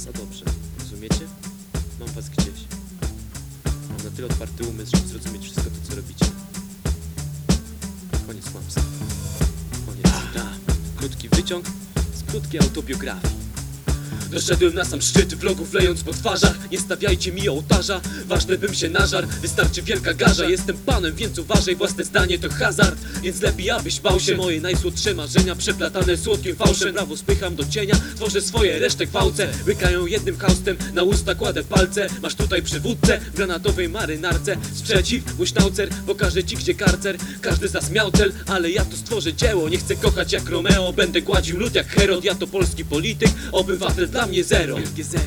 nas, a dobrze. Rozumiecie? Mam was gdzieś. Mam na tyle otwarty umysł, żeby zrozumieć wszystko to, co robicie. Koniec kłamstwa. Koniec. Da. Krótki wyciąg z krótkiej autobiografii. Doszedłem na sam szczyt vlogów lejąc po twarzach. Nie stawiajcie mi ołtarza Ważne bym się nażar Wystarczy wielka garza Jestem panem, więc uważaj Własne zdanie to hazard. Więc lepiej abyś bał się Moje najsłodsze marzenia. Przeplatane słodkim fałszem Prawo spycham do cienia. Tworzę swoje resztek gwałcę. Łykają jednym haustem Na usta kładę palce. Masz tutaj przywódcę W granatowej marynarce. Sprzeciw, mój sznaucer Pokażę ci gdzie karcer. Każdy z cel Ale ja to stworzę dzieło. Nie chcę kochać jak Romeo Będę gładził lud jak Herod. Ja to polski polityk Obywatel dla mnie zero Wielkie zero, wielkie zero,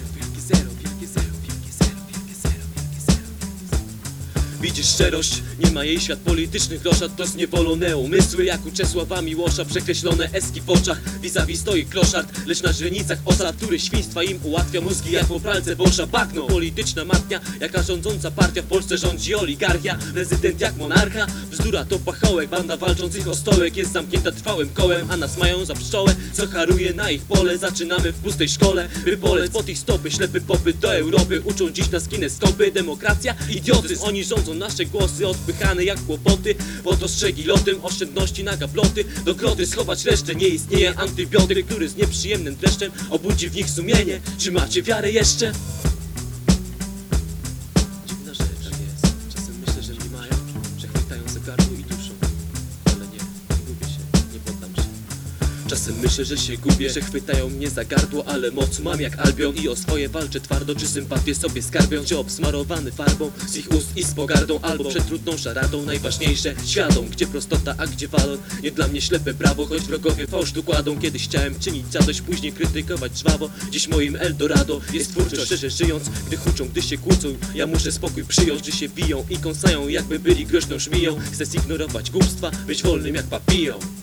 Widzisz szczerość, nie ma jej świat politycznych roszad. To zniewolone umysły jak u Czesława Miłosza. Przekreślone eski w oczach Vis-a-vis stoi kloszard. Lecz na źrenicach osad, który świństwa im ułatwia Mózgi jak po pralce Boscha Bagno. Polityczna matnia, jaka rządząca partia W Polsce rządzi oligarchia. Prezydent jak monarcha Bzdura to pachołek. Banda walczących o stołek Jest zamknięta trwałym kołem A nas mają za pszczołę. Co haruje na ich pole? Zaczynamy w pustej szkole By polec pod ich stopy. Ślepy popyt do Europy Uczą dziś nas kineskopy Demokracja, idiotyzm. Oni rządzą nasze głosy Odpychane jak kłopoty. Pod ostrzegi lotem Oszczędności na gabloty. Do groty schować resztę Nie istnieje. Antybiotyk Który z nieprzyjemnym dreszczem Obudzi w nich sumienie. Czy macie wiarę jeszcze? Czasem myślę, że się gubię, że chwytają mnie za gardło Ale moc mam jak Albion i o swoje walczę twardo Czy sympatię sobie skarbią, czy obsmarowany farbą Z ich ust i z pogardą, albo przed trudną szaradą Najważniejsze, świadom, gdzie prostota, a gdzie walor Nie dla mnie ślepe prawo, choć wrogowie fałsz tu kładą. Kiedyś chciałem czynić zadość, później krytykować żwawo. Dziś moim Eldorado jest twórczość Szczerze żyjąc, gdy huczą, gdy się kłócą Ja muszę spokój przyjąć, że się biją i kąsają Jakby byli groźną szmiją Chcę zignorować głupstwa, być wolnym jak papillon